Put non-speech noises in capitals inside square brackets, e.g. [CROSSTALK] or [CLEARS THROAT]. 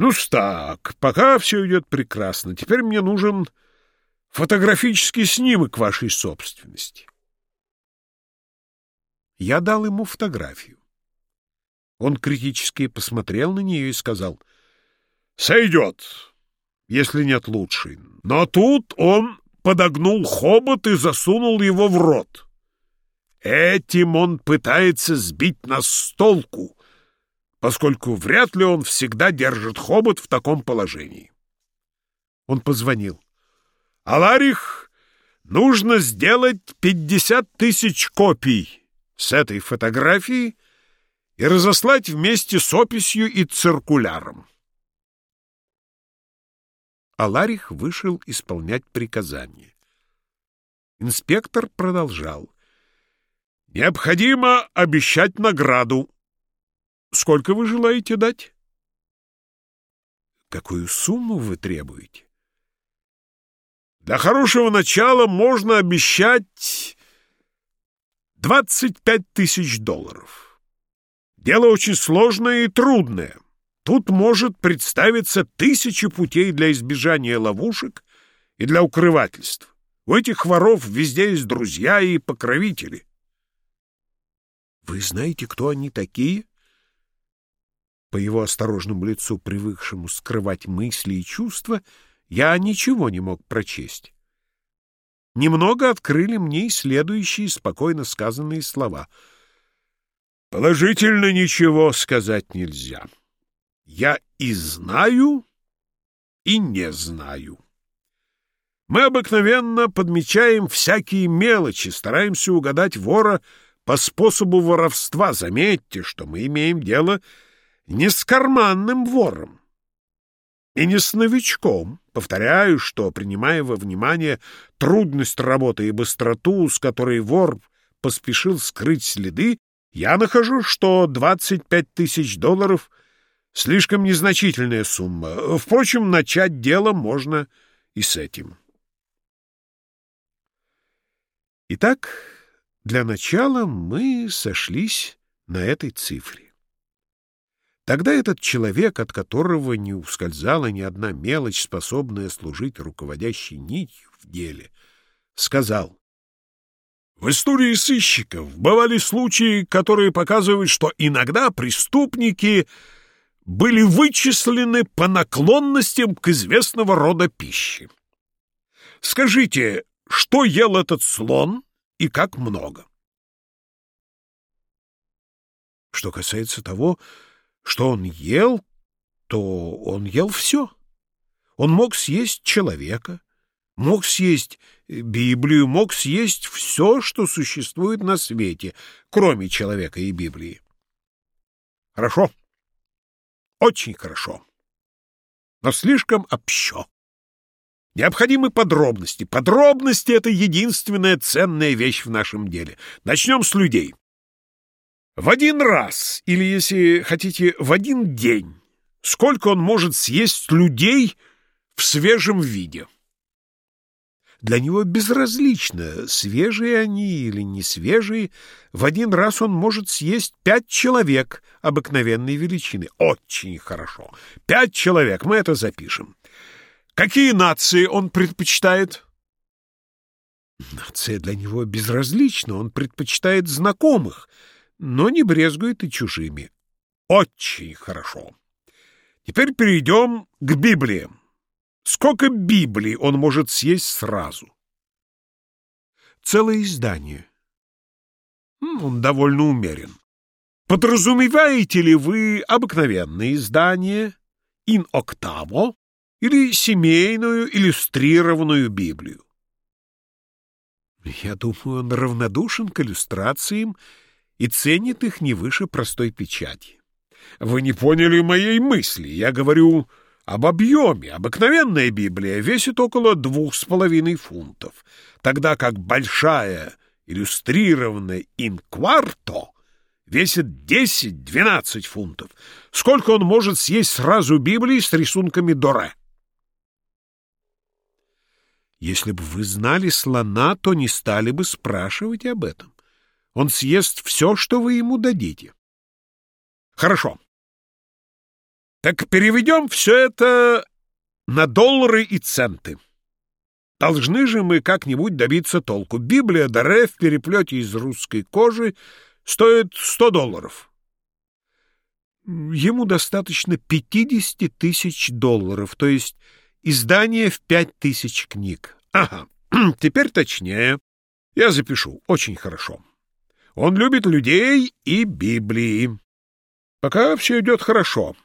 ну так, пока все идет прекрасно. Теперь мне нужен фотографический снимок вашей собственности. Я дал ему фотографию. Он критически посмотрел на нее и сказал, «Сойдет, если нет лучшей». Но тут он подогнул хобот и засунул его в рот. Этим он пытается сбить нас с толку, поскольку вряд ли он всегда держит хобот в таком положении. Он позвонил. «Аларих, нужно сделать пятьдесят тысяч копий с этой фотографии и разослать вместе с описью и циркуляром». Аларих вышел исполнять приказание. Инспектор продолжал. «Необходимо обещать награду Сколько вы желаете дать? Какую сумму вы требуете? Для хорошего начала можно обещать 25 тысяч долларов. Дело очень сложное и трудное. Тут может представиться тысячи путей для избежания ловушек и для укрывательств. У этих воров везде есть друзья и покровители. Вы знаете, кто они такие? По его осторожному лицу, привыкшему скрывать мысли и чувства, я ничего не мог прочесть. Немного открыли мне и следующие спокойно сказанные слова. «Положительно ничего сказать нельзя. Я и знаю, и не знаю». Мы обыкновенно подмечаем всякие мелочи, стараемся угадать вора по способу воровства. Заметьте, что мы имеем дело не с карманным вором и не с новичком. Повторяю, что, принимая во внимание трудность работы и быстроту, с которой вор поспешил скрыть следы, я нахожу, что 25 тысяч долларов — слишком незначительная сумма. Впрочем, начать дело можно и с этим. Итак, для начала мы сошлись на этой цифре. Тогда этот человек, от которого не ускользала ни одна мелочь, способная служить руководящей нитью в деле, сказал, «В истории сыщиков бывали случаи, которые показывают, что иногда преступники были вычислены по наклонностям к известного рода пищи. Скажите, что ел этот слон и как много?» Что касается того, что он ел, то он ел все. Он мог съесть человека, мог съесть Библию, мог съесть все, что существует на свете, кроме человека и Библии. Хорошо. Очень хорошо. Но слишком общо. Необходимы подробности. Подробности — это единственная ценная вещь в нашем деле. Начнем с людей. В один раз, или, если хотите, в один день, сколько он может съесть людей в свежем виде? Для него безразлично, свежие они или не свежие. В один раз он может съесть пять человек обыкновенной величины. Очень хорошо. Пять человек, мы это запишем. Какие нации он предпочитает? Нация для него безразлична, он предпочитает знакомых — но не брезгует и чужими. Очень хорошо. Теперь перейдем к Библии. Сколько Библий он может съесть сразу? Целое издание. Он довольно умерен. Подразумеваете ли вы обыкновенное издание, ин октаво, или семейную иллюстрированную Библию? Я думаю, он равнодушен к иллюстрациям и ценит их не выше простой печати. Вы не поняли моей мысли. Я говорю об объеме. Обыкновенная Библия весит около двух с половиной фунтов, тогда как большая иллюстрированная инкварто весит 10-12 фунтов. Сколько он может съесть сразу Библии с рисунками Доре? Если бы вы знали слона, то не стали бы спрашивать об этом. Он съест все, что вы ему дадите. Хорошо. Так переведем все это на доллары и центы. Должны же мы как-нибудь добиться толку. Библия Даре в переплете из русской кожи стоит 100 долларов. Ему достаточно 50 тысяч долларов, то есть издание в 5 тысяч книг. Ага, [CLEARS THROAT] теперь точнее. Я запишу. Очень хорошо. Он любит людей и Библии. Пока все идет хорошо.